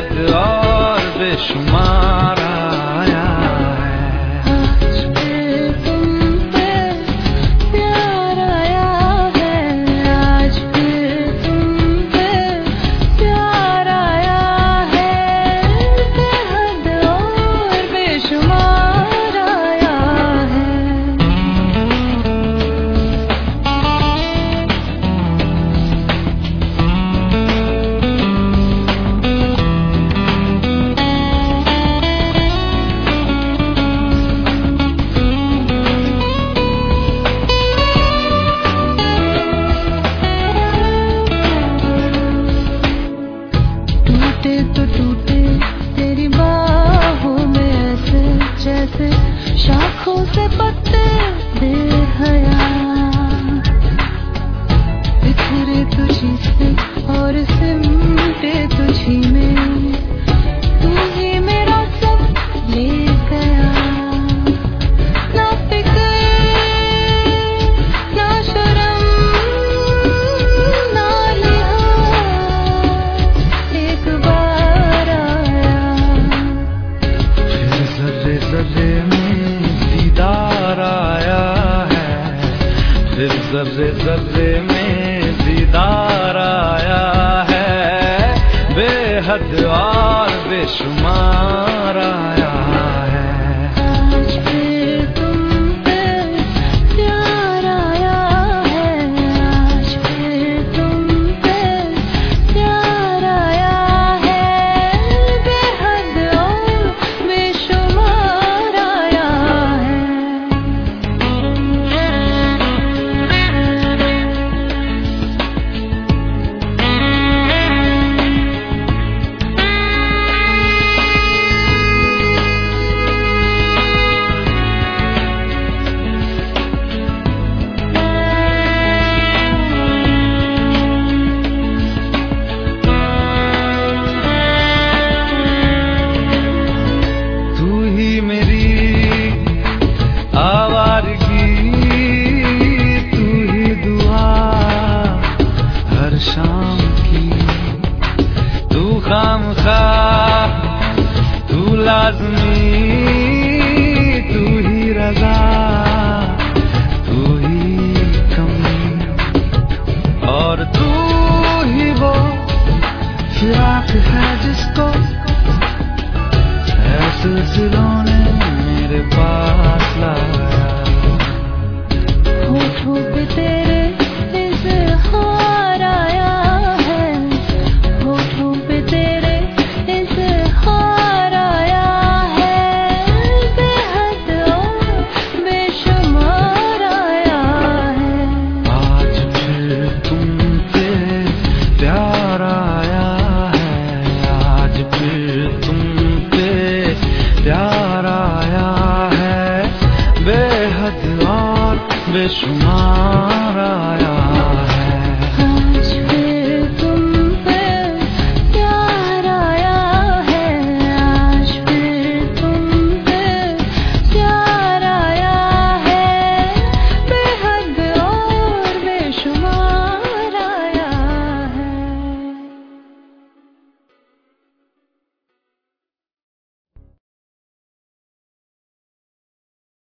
قد آر به شمار تجھی سے اور سمٹے تجھی میں۔ تو ایک بار آیا۔ زرے زرے میں دیدار آیا ہے۔ زرے میں کردار آیا ہے بے حد اور بے شمار آیا شوق ہے جس کو سلسلوں نے میرے پاس لایا۔ ve şunlar